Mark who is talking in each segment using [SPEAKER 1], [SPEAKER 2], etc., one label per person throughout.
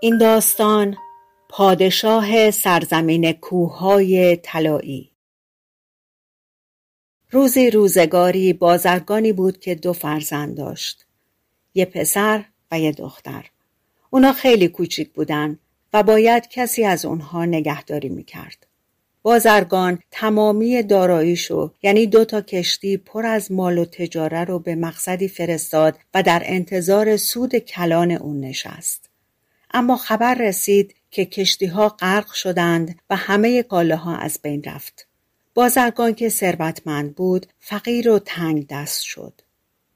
[SPEAKER 1] این داستان پادشاه سرزمین کوههای طلایی. روزی روزگاری بازرگانی بود که دو فرزند داشت یه پسر و یه دختر. اونا خیلی کوچیک بودن و باید کسی از اونها نگهداری می‌کرد. بازرگان تمامی داراییشو یعنی دو تا کشتی پر از مال و تجاره رو به مقصدی فرستاد و در انتظار سود کلان اون نشست. اما خبر رسید که کشتی ها غرق شدند و همه کالاها از بین رفت. بازرگان که ثروتمند بود فقیر و تنگ دست شد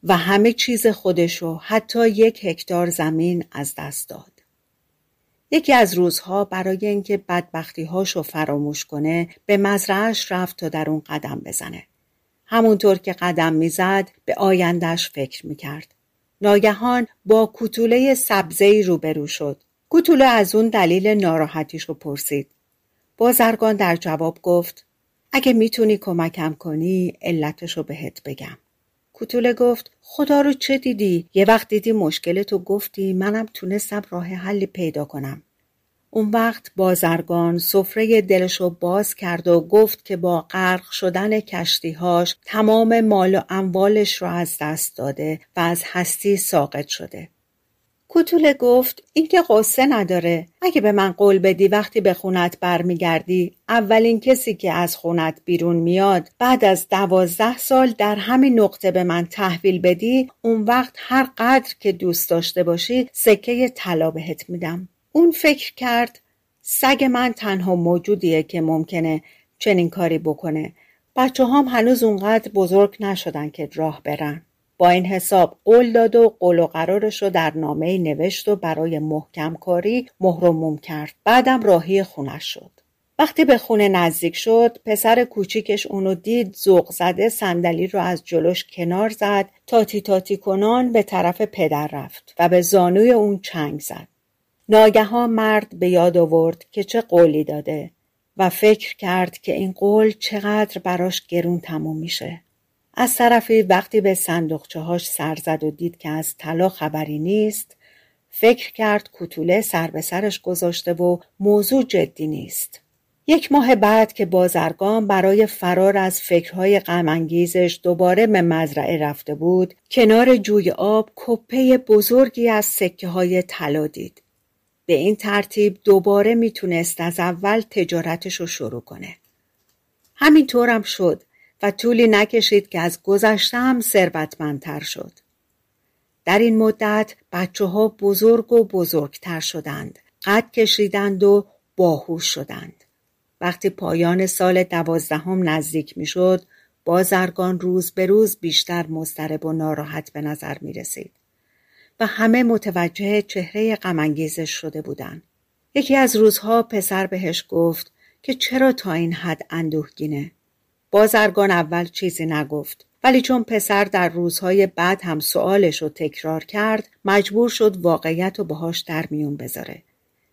[SPEAKER 1] و همه چیز خودشو حتی یک هکتار زمین از دست داد. یکی از روزها برای اینکه بدبختی هاشو فراموش کنه به مزرعش رفت تا در اون قدم بزنه. همونطور که قدم می‌زد به آیندهش فکر می‌کرد. ناگهان با کتوله سبزهی روبرو شد. کتوله از اون دلیل ناراحتیش رو پرسید. بازرگان در جواب گفت اگه می‌تونی کمکم کنی علتش رو بهت بگم. کتوله گفت خدا رو چه دیدی؟ یه وقت دیدی مشکلتو گفتی منم تونستم راه حلی پیدا کنم. اون وقت بازرگان سفره دلشو باز کرد و گفت که با غرق شدن کشتیهاش تمام مال و اموالش رو از دست داده و از هستی ساقط شده. کوتوله گفت این که قصه نداره. اگه به من قول بدی وقتی به خونت برمیگردی اولین کسی که از خونت بیرون میاد بعد از دوازده سال در همین نقطه به من تحویل بدی اون وقت هر قدر که دوست داشته باشی سکه طلا بهت میدم. اون فکر کرد سگ من تنها موجودیه که ممکنه چنین کاری بکنه. بچه هم هنوز اونقدر بزرگ نشدن که راه برن. با این حساب قول داد و قول و قرارش رو در نامه نوشت و برای محکم کاری مهرموم کرد. بعدم راهی خونش شد. وقتی به خونه نزدیک شد پسر کوچیکش اونو دید ذوق زده صندلی رو از جلوش کنار زد تاتی تاتی کنان به طرف پدر رفت و به زانوی اون چنگ زد. ناگهان مرد به یاد آورد که چه قولی داده و فکر کرد که این قول چقدر براش گرون تموم میشه. از طرفی وقتی به صندوقچه هاش سر زد و دید که از طلا خبری نیست فکر کرد کتوله سر به سرش گذاشته و موضوع جدی نیست. یک ماه بعد که بازرگان برای فرار از فکرهای غمانگیزش دوباره به مزرعه رفته بود کنار جوی آب کپه بزرگی از سکه های طلا دید. به این ترتیب دوباره می‌تونست از اول تجارتش رو شروع کنه. همینطورم شد. و طولی نکشید که از گذشته هم ثروتمندتر شد. در این مدت بچه ها بزرگ و بزرگتر شدند. قد کشیدند و باهوش شدند. وقتی پایان سال دوازدهم نزدیک می‌شد، بازرگان روز به روز بیشتر مضطرب و ناراحت به نظر می رسید. و همه متوجه چهره غمانگیزش شده بودند. یکی از روزها پسر بهش گفت که چرا تا این حد اندوهگینه؟ بازرگان اول چیزی نگفت ولی چون پسر در روزهای بعد هم سوالش رو تکرار کرد مجبور شد واقعیت رو باهاش در میون بذاره.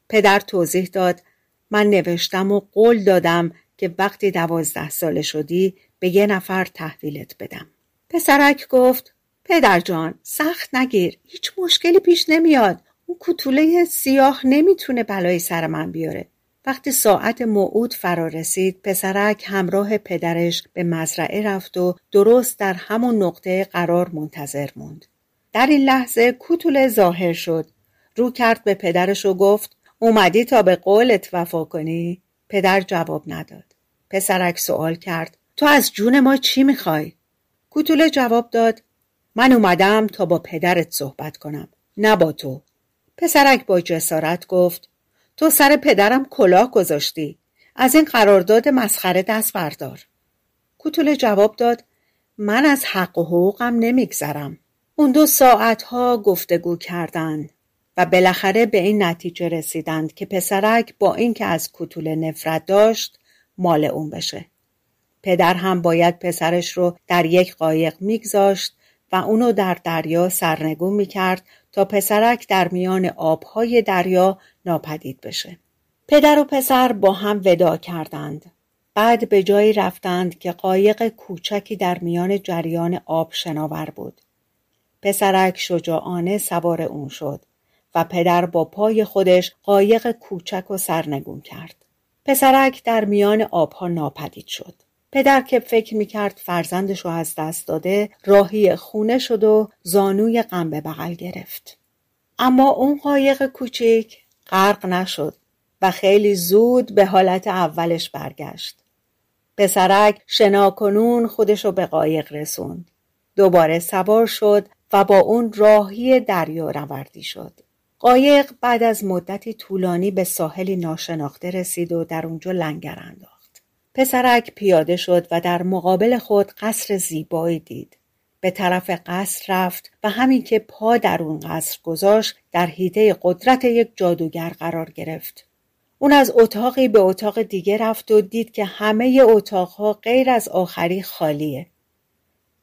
[SPEAKER 1] پدر توضیح داد من نوشتم و قول دادم که وقتی دوازده ساله شدی به یه نفر تحویلت بدم. پسرک گفت پدر جان سخت نگیر هیچ مشکلی پیش نمیاد اون کتوله سیاه نمی‌تونه بلای سر من بیاره وقتی ساعت موعود فرا رسید پسرک همراه پدرش به مزرعه رفت و درست در همون نقطه قرار منتظر موند. در این لحظه کوتوله ظاهر شد. رو کرد به پدرش و گفت اومدی تا به قولت وفا کنی؟ پدر جواب نداد. پسرک سوال کرد تو از جون ما چی می‌خوای؟ کوتوله جواب داد من اومدم تا با پدرت صحبت کنم نه با تو. پسرک با جسارت گفت تو سر پدرم کلاه گذاشتی. از این قرارداد مسخره دست بردار. کوتوله جواب داد من از حق و حقوقم نمیگذرم. اون دو ساعتها گفتگو کردند و بالاخره به این نتیجه رسیدند که پسرک با اینکه از کوتوله نفرت داشت مال اون بشه. پدر هم باید پسرش رو در یک قایق میگذاشت و اونو در دریا سرنگون می‌کرد تا پسرک در میان آبهای دریا ناپدید بشه. پدر و پسر با هم ودا کردند. بعد به جایی رفتند که قایق کوچکی در میان جریان آب شناور بود. پسرک شجاعانه سوار اون شد و پدر با پای خودش قایق کوچک و سرنگون کرد. پسرک در میان آبها ناپدید شد. پدر که فکر می‌کرد فرزندش رو از دست داده راهی خونه شد و زانوی غم به بغل گرفت. اما اون قایق کوچیک غرق نشد و خیلی زود به حالت اولش برگشت. پسرک شناکنون خودش رو به قایق رسوند. دوباره سوار شد و با اون راهی دریا روردی شد. قایق بعد از مدتی طولانی به ساحلی ناشناخته رسید و در اونجا لنگر انداخت. پسرک پیاده شد و در مقابل خود قصر زیبایی دید. به طرف قصر رفت و همین که پا در اون قصر گذاشت در حیطه قدرت یک جادوگر قرار گرفت. اون از اتاقی به اتاق دیگه رفت و دید که همه اتاقها غیر از آخری خالیه.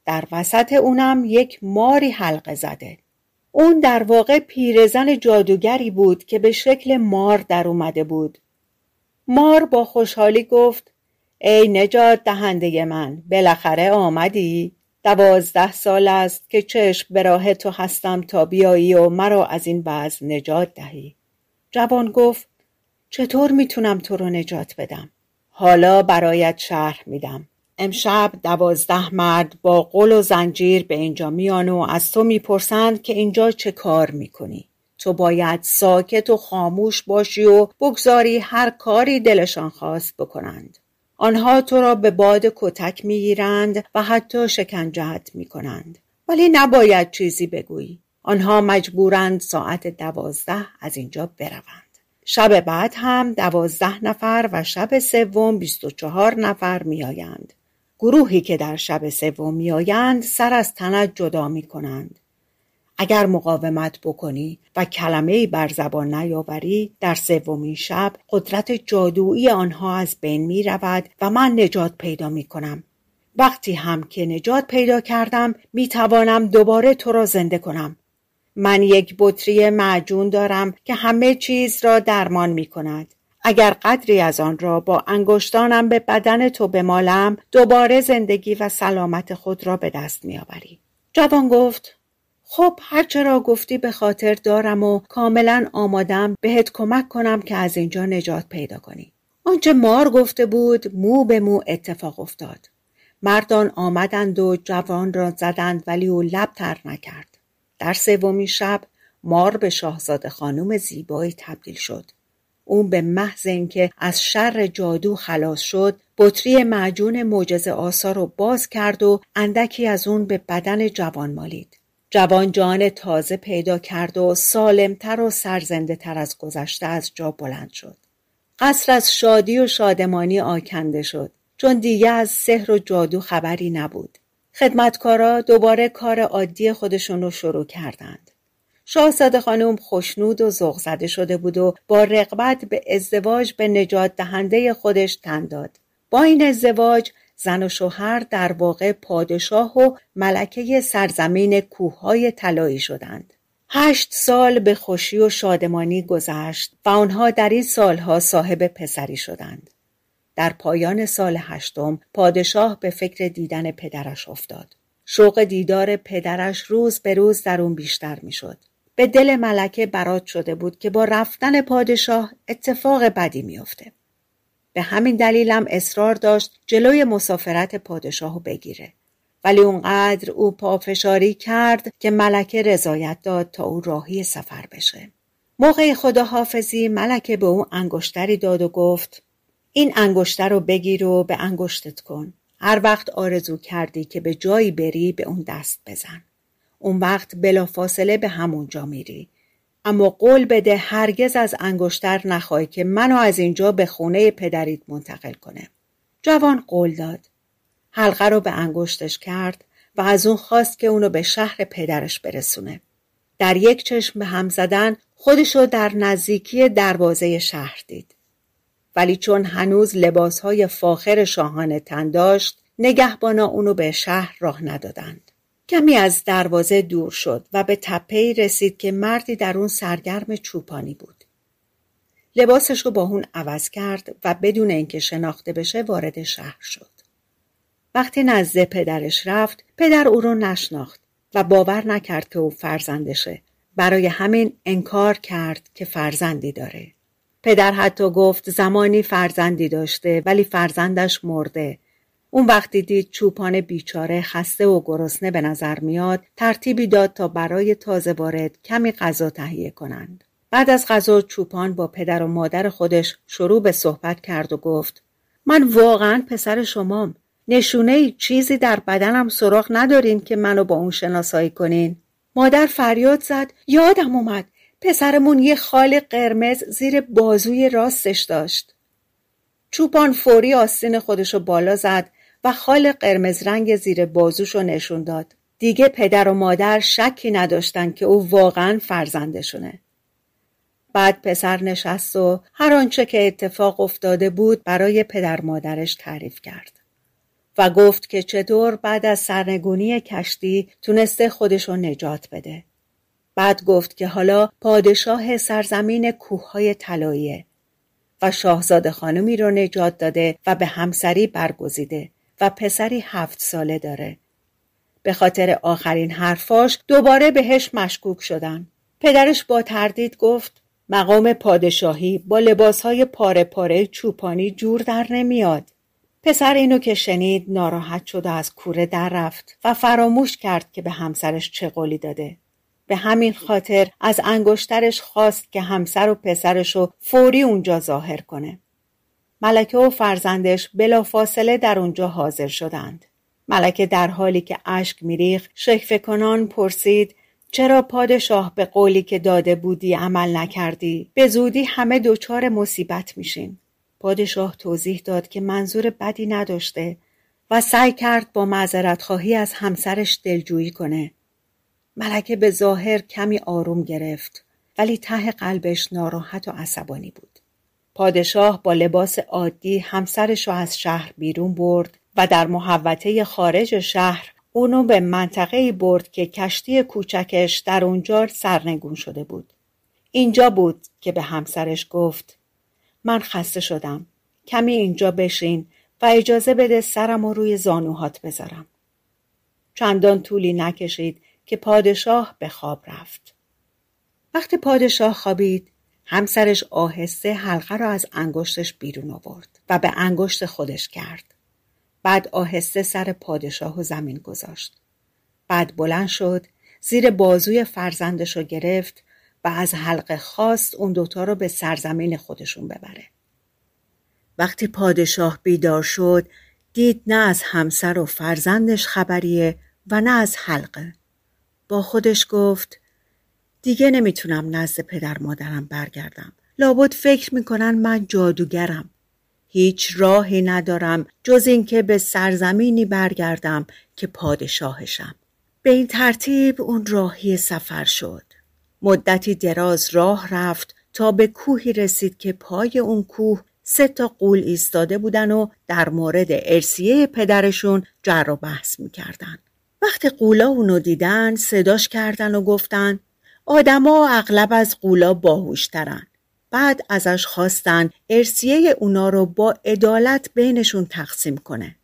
[SPEAKER 1] در وسط اونم یک ماری حلقه زده. اون در واقع پیرزن جادوگری بود که به شکل مار در اومده بود. مار با خوشحالی گفت ای نجات دهنده من بالاخره آمدی؟ دوازده سال است که چشم به راه تو هستم تا بیایی و مرا از این بعض نجات دهی. جوان گفت چطور می‌تونم تو رو نجات بدم؟ حالا برایت شرح میدم. امشب دوازده مرد با قل و زنجیر به اینجا میان و از تو می‌پرسند که اینجا چه کار می‌کنی تو باید ساکت و خاموش باشی و بگذاری هر کاری دلشان خواست بکنند آنها تو را به باد کتک می‌گیرند و حتی شکنجت می‌کنند. ولی نباید چیزی بگویی. آنها مجبورند ساعت دوازده از اینجا بروند. شب بعد هم دوازده نفر و شب سوم بیست و چهار نفر میآیند. گروهی که در شب سوم میآیند سر از تنت جدا می کنند. اگر مقاومت بکنی و کلمه بر زبان نیاوری در سومین شب قدرت جادویی آنها از بین می رود و من نجات پیدا می کنم. وقتی هم که نجات پیدا کردم می توانم دوباره تو را زنده کنم. من یک بطری معجون دارم که همه چیز را درمان می کند. اگر قدری از آن را با انگشتانم به بدن تو بمالم دوباره زندگی و سلامت خود را به دست میآوری جوان گفت خب هرچه را گفتی به خاطر دارم و کاملا آمادم بهت کمک کنم که از اینجا نجات پیدا کنی. آنچه مار گفته بود مو به مو اتفاق افتاد. مردان آمدند و جوان را زدند ولی او لب تر نکرد. در سومین شب مار به شاهزاده خانم زیبایی تبدیل شد. او به محض اینکه از شر جادو خلاص شد بطری معجون معجزه آسا رو باز کرد و اندکی از اون به بدن جوان مالید. جوان جان تازه پیدا کرد و سالمتر و سرزنده تر از گذشته از جا بلند شد. قصر از شادی و شادمانی آکنده شد چون دیگه از سحر و جادو خبری نبود. خدمتکارا دوباره کار عادی خودشون رو شروع کردند. شاهزاده خانم خوشنود و ذوق زده شده بود و با رغبت به ازدواج به نجات دهنده خودش تن داد. با این ازدواج زن و شوهر در واقع پادشاه و ملکه سرزمین کوههای طلایی شدند. هشت سال به خوشی و شادمانی گذشت و آنها در این سالها صاحب پسری شدند. در پایان سال هشتم پادشاه به فکر دیدن پدرش افتاد. شوق دیدار پدرش روز به روز در اون بیشتر می‌شد. به دل ملکه برات شده بود که با رفتن پادشاه اتفاق بدی میافته. به همین دلیلم اصرار داشت جلوی مسافرت پادشاهو بگیره. ولی اونقدر او پافشاری کرد که ملکه رضایت داد تا او راهی سفر بشه. موقع خداحافظی ملکه به او انگشتری داد و گفت این انگشتر رو بگیر و به انگشتت کن. هر وقت آرزو کردی که به جایی بری به اون دست بزن. اون وقت بلافاصله به همونجا میری اما قول بده هرگز از انگشتر نخواهی که منو از اینجا به خونه پدریت منتقل کنه جوان قول داد حلقه رو به انگشتش کرد و از اون خواست که اونو به شهر پدرش برسونه. در یک چشم به هم زدن خودشو در نزدیکی دروازه شهر دید. ولی چون هنوز لباسهای فاخر شاهانه تن داشت نگهبانا اونو به شهر راه ندادند. کمی از دروازه دور شد و به تپهی رسید که مردی در اون سرگرم چوپانی بود. لباسش رو با اون عوض کرد و بدون اینکه شناخته بشه وارد شهر شد. وقتی نزد پدرش رفت پدر او رو نشناخت و باور نکرد که او فرزندشه. برای همین انکار کرد که فرزندی داره. پدر حتی گفت زمانی فرزندی داشته ولی فرزندش مرده. اون وقتی دید چوپان بیچاره خسته و گرسنه به نظر میاد ترتیبی داد تا برای تازه وارد کمی غذا تهیه کنند. بعد از غذا چوپان با پدر و مادر خودش شروع به صحبت کرد و گفت من واقعا پسر شمام. نشونه چیزی در بدنم سراغ ندارین که منو با اون شناسایی کنین. مادر فریاد زد یادم اومد. پسرمون یه خال قرمز زیر بازوی راستش داشت. چوپان فوری آستین خودشو بالا زد و خال قرمز رنگ زیر بازوشو نشون داد. دیگه پدر و مادر شکی نداشتن که او واقعا فرزندشونه. بعد پسر نشست و هر آنچه که اتفاق افتاده بود برای پدر مادرش تعریف کرد. و گفت که چطور بعد از سرنگونی کشتی تونسته خودشو نجات بده. بعد گفت که حالا پادشاه سرزمین کوههای طلاییه و شاهزاده خانمی رو نجات داده و به همسری برگزیده. و پسری هفت ساله داره. به خاطر آخرین حرفاش دوباره بهش مشکوک شدن. پدرش با تردید گفت مقام پادشاهی با لباسهای پاره پاره چوپانی جور در نمیاد. پسر اینو که شنید ناراحت شد و از کوره در رفت و فراموش کرد که به همسرش چه قولی داده. به همین خاطر از انگشترش خواست که همسر و پسرش رو فوری اونجا ظاهر کنه. ملکه و فرزندش بلافاصله در اونجا حاضر شدند. ملکه در حالی که اشک میریخ شکفه کنان پرسید چرا پادشاه به قولی که داده بودی عمل نکردی؟ به زودی همه دچار مصیبت میشین. پادشاه توضیح داد که منظور بدی نداشته و سعی کرد با معذرت خواهی از همسرش دلجویی کنه. ملکه به ظاهر کمی آروم گرفت ولی ته قلبش ناراحت و عصبانی بود. پادشاه با لباس عادی همسرش را از شهر بیرون برد و در محوطه خارج شهر اونو به منطقه برد که کشتی کوچکش در اونجا سرنگون شده بود. اینجا بود که به همسرش گفت من خسته شدم. کمی اینجا بشین و اجازه بده سرم رو روی زانوهات بذارم. چندان طولی نکشید که پادشاه به خواب رفت. وقتی پادشاه خوابید همسرش آهسته حلقه را از انگشتش بیرون آورد و به انگشت خودش کرد. بعد آهسته سر پادشاه و زمین گذاشت. بعد بلند شد زیر بازوی فرزندش رو گرفت و از حلقه خواست اون دوتا رو به سرزمین خودشون ببره. وقتی پادشاه بیدار شد دید نه از همسر و فرزندش خبریه و نه از حلقه. با خودش گفت دیگه نمی‌تونم نزد پدر مادرم برگردم. لابد فکر می‌کنن من جادوگرم. هیچ راهی ندارم جز اینکه به سرزمینی برگردم که پادشاهشم. به این ترتیب اون راهی سفر شد. مدتی دراز راه رفت تا به کوهی رسید که پای اون کوه سه تا قول ایستاده بودن و در مورد ارسیه پدرشون جر و بحث می‌کردن. وقتی قولا اونو دیدن صداش کردن و گفتن آدما اغلب از قولا باهوشترن. بعد ازش خواستن ارسیه اونا رو با عدالت بینشون تقسیم کنه.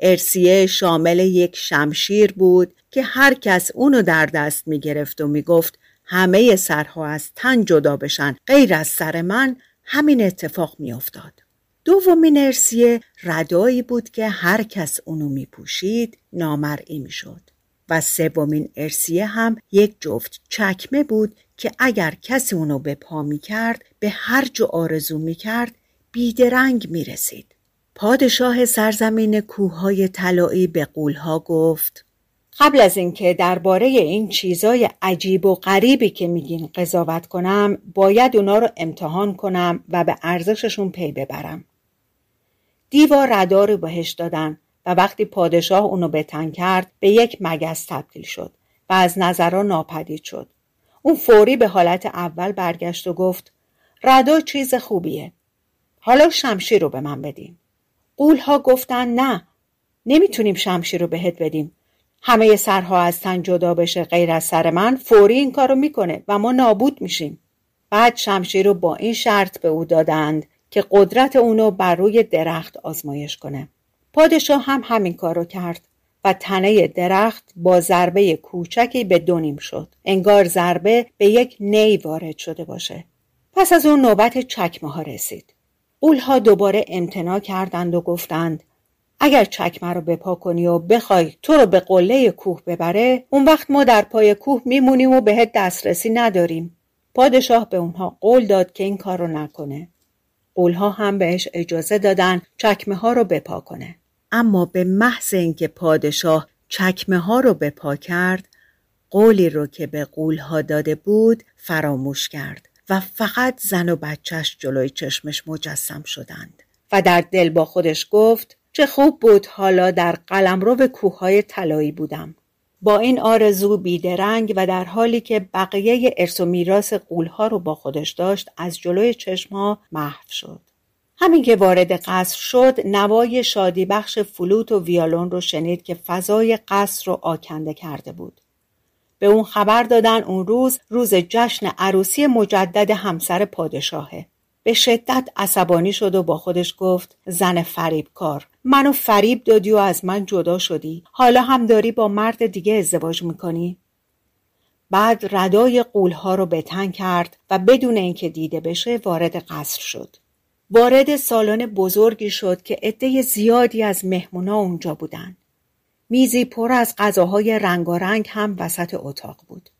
[SPEAKER 1] ارسیه شامل یک شمشیر بود که هر کس اونو در دست می‌گرفت و می‌گفت همه سرها از تن جدا بشن غیر از سر من همین اتفاق میافتاد. دومین ارسیه ردایی بود که هر کس اونو میپوشید نامرئی می‌شد و سومین ارسیه هم یک جفت چکمه بود که اگر کسی اونو به پا می کرد به هر جو آرزو می کرد بیدرنگ می رسید. پادشاه سرزمین کوههای طلایی به قولها گفت قبل از اینکه درباره این چیزای عجیب و غریبی که میگین قضاوت کنم باید اونا رو امتحان کنم و به ارزششون پی ببرم. دیوا ردار رو بهش دادن و وقتی پادشاه اونو به تن کرد به یک مگس تبدیل شد و از نظرها ناپدید شد. اون فوری به حالت اول برگشت و گفت ردا چیز خوبیه. حالا شمشیر رو به من بدین. قولها گفتن نه نمی‌تونیم شمشیر رو بهت بدیم. همه سرها از تن جدا بشه غیر از سر من فوری این کارو می‌کنه و ما نابود میشیم. بعد شمشیر رو با این شرط به او دادند که قدرت اونو بر روی درخت آزمایش کنه. پادشاه هم همین کارو کرد و تنه درخت با ضربه کوچکی به دونیم شد. انگار ضربه به یک نی وارد شده باشه. پس از اون نوبت چکمه ها رسید. قولها دوباره امتناع کردند و گفتند اگر چکمه رو بپا کنی و بخوای تو رو به قله کوه ببره اون وقت ما در پای کوه میمونیم و بهت دسترسی نداریم. پادشاه به اونها قول داد که این کار رو نکنه. قولها هم بهش اجازه دادن چکمه ها رو بپا کنه. اما به محض اینکه پادشاه چکمه ها رو بپا کرد قولی رو که به قولها داده بود فراموش کرد و فقط زن و بچهش جلوی چشمش مجسم شدند. و در دل با خودش گفت چه خوب بود حالا در قلمرو کوههای طلایی بودم. با این آرزو بیدرنگ و در حالی که بقیه ارث و میراث قولها رو با خودش داشت از جلوی چشمها محو شد. همین که وارد قصر شد نوای شادی بخش فلوت و ویالون رو شنید که فضای قصر رو آکنده کرده بود. به اون خبر دادن اون روز روز جشن عروسی مجدد همسر پادشاهه. به شدت عصبانی شد و با خودش گفت زن فریبکار منو فریب دادی و از من جدا شدی. حالا هم داری با مرد دیگه ازدواج می‌کنی. بعد ردای قولها رو بتن کرد و بدون اینکه دیده بشه وارد قصر شد. وارد سالن بزرگی شد که عده زیادی از مهمونا اونجا بودن میزی پر از غذاهای رنگارنگ هم وسط اتاق بود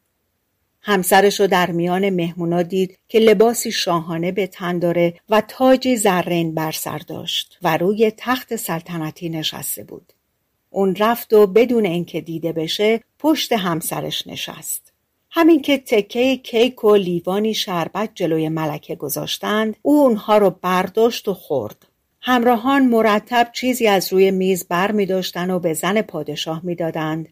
[SPEAKER 1] همسرش رو در میان مهمونا دید که لباسی شاهانه به تن داره و تاجی زرین بر سر داشت و روی تخت سلطنتی نشسته بود. اون رفت و بدون اینکه دیده بشه پشت همسرش نشست. همین که تکه کیک و لیوانی شربت جلوی ملکه گذاشتند او اونها رو برداشت و خورد. همراهان مرتب چیزی از روی میز بر می داشتن و به زن پادشاه می دادند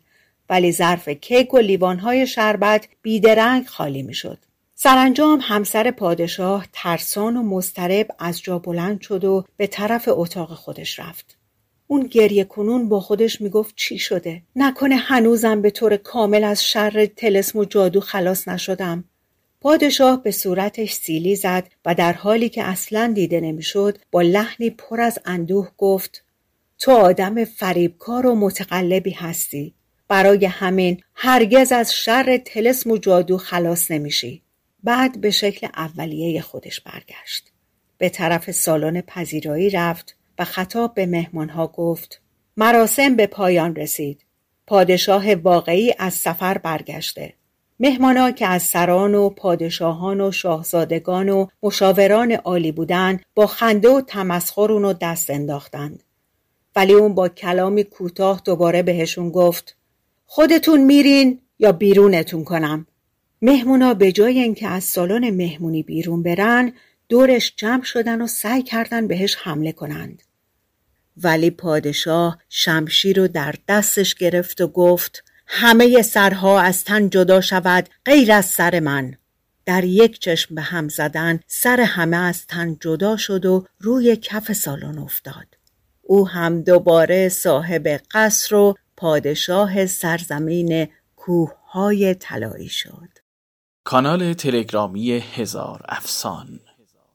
[SPEAKER 1] ولی ظرف کیک و لیوانهای شربت بیدرنگ خالی می‌شد. سرانجام همسر پادشاه ترسان و مضطرب از جا بلند شد و به طرف اتاق خودش رفت. اون گریه کنون با خودش می‌گفت چی شده؟ نکنه هنوزم به طور کامل از شر تلسم و جادو خلاص نشدم. پادشاه به صورتش سیلی زد و در حالی که اصلا دیده نمی‌شد با لحنی پر از اندوه گفت تو آدم فریبکار و متقلبی هستی برای همین هرگز از شر تلسم و جادو خلاص نمیشی. بعد به شکل اولیه خودش برگشت. به طرف سالن پذیرایی رفت و خطاب به مهمانها گفت مراسم به پایان رسید. پادشاه واقعی از سفر برگشته. مهمانا که از سران و پادشاهان و شاهزادگان و مشاوران عالی بودند با خنده و تمسخر اونو دست انداختند. ولی اون با کلامی کوتاه دوباره بهشون گفت خودتون میرین یا بیرونتون کنم مهمونا به جای اینکه از سالن مهمونی بیرون برن دورش جمع شدن و سعی کردن بهش حمله کنند. ولی پادشاه شمشیر رو در دستش گرفت و گفت همه سرها از تن جدا شود غیر از سر من. در یک چشم به هم زدن سر همه از تن جدا شد و روی کف سالن افتاد. او هم دوباره صاحب قصر و پادشاه سرزمین کوههای طلایی شد.
[SPEAKER 2] کانال تلگرامی هزار افسان